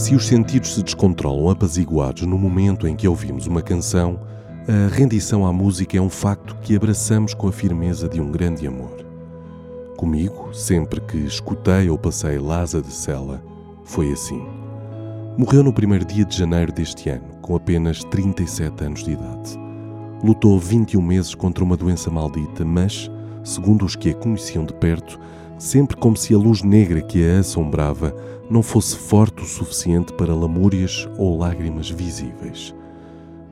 Se os sentidos se descontrolam apaziguados no momento em que ouvimos uma canção, a rendição à música é um facto que abraçamos com a firmeza de um grande amor. Comigo, sempre que escutei ou passei Lasa de Sela, foi assim. Morreu no primeiro dia de janeiro deste ano, com apenas 37 anos de idade. Lutou 21 meses contra uma doença maldita, mas, segundo os que a conheciam de perto, sempre como se a luz negra que a assombrava não fosse forte o suficiente para lamúrias ou lágrimas visíveis.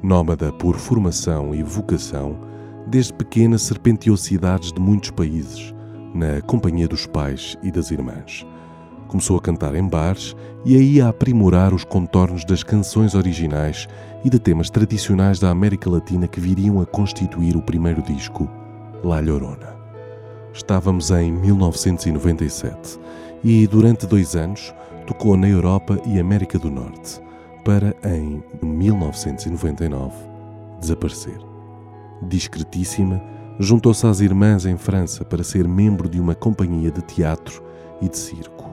Nómada por formação e vocação, desde pequena serpenteou cidades de muitos países, na companhia dos pais e das irmãs. Começou a cantar em bares e aí a aprimorar os contornos das canções originais e de temas tradicionais da América Latina que viriam a constituir o primeiro disco, La Llorona. Estávamos em 1997 e, durante dois anos, tocou na Europa e América do Norte, para em 1999 desaparecer. Discretíssima, juntou-se às irmãs em França para ser membro de uma companhia de teatro e de circo.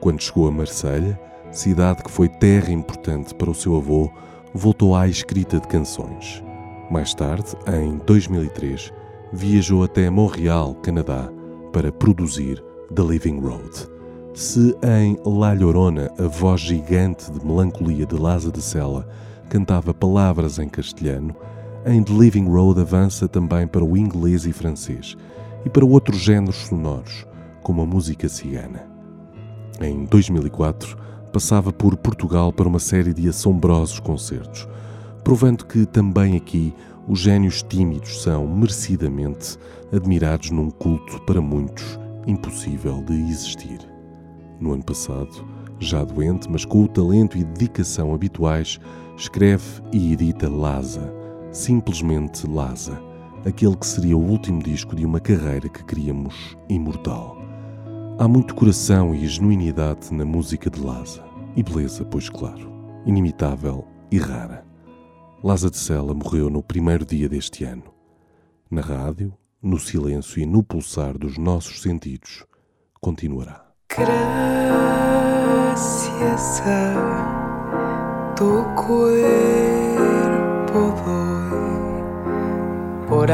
Quando chegou a Marselha, cidade que foi terra importante para o seu avô, voltou à escrita de canções. Mais tarde, em 2003, viajou até Montreal, Canadá, para produzir The Living Road. Se em La Llorona a voz gigante de melancolia de Laza de Sela cantava palavras em castelhano, em The Living Road avança também para o inglês e francês e para outros géneros sonoros, como a música cigana. Em 2004, passava por Portugal para uma série de assombrosos concertos, provando que também aqui os gênios tímidos são merecidamente admirados num culto para muitos impossível de existir no ano passado, já doente, mas com o talento e dedicação habituais, escreve e edita Laza, simplesmente Laza, aquele que seria o último disco de uma carreira que queríamos imortal. Há muito coração e genuinidade na música de Laza, e beleza, pois claro, inimitável e rara. Laza de Sela morreu no primeiro dia deste ano. Na rádio, no silêncio e no pulsar dos nossos sentidos, continuará. Gracias a tu cuerpo doy por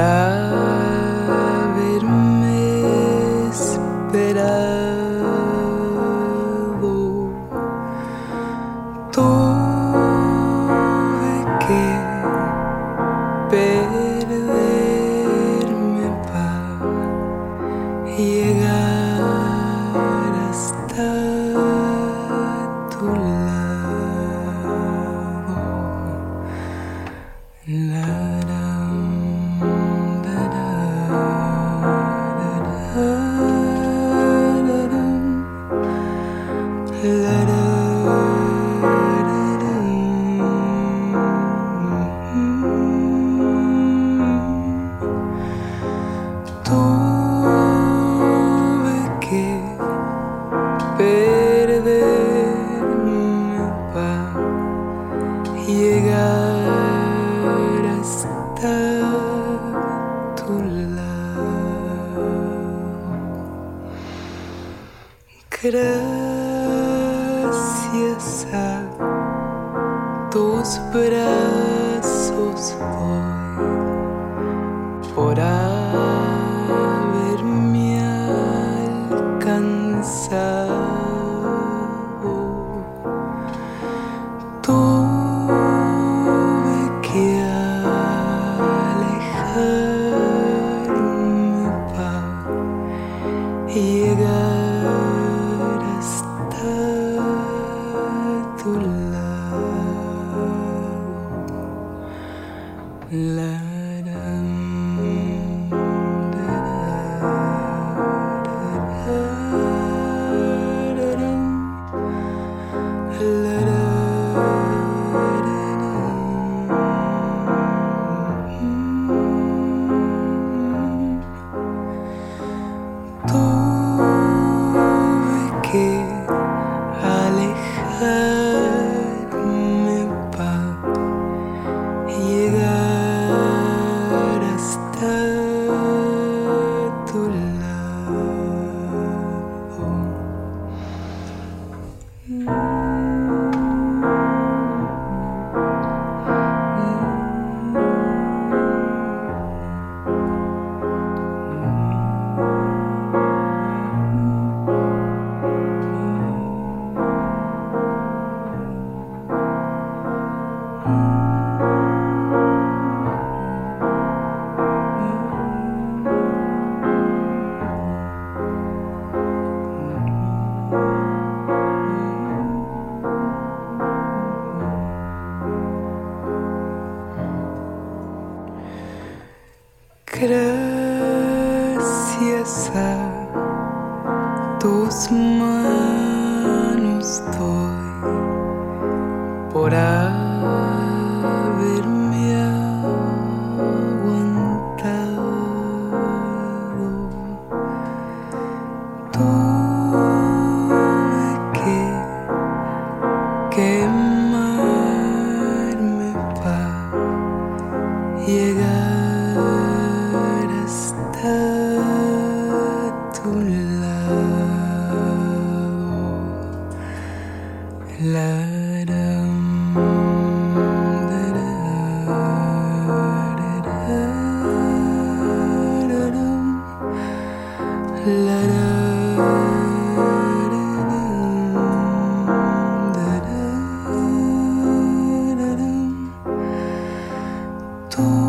gracias a tus brazos voy por haberme alcanzado. Tus manos doy por haberme todo.